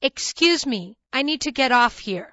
Excuse me, I need to get off here."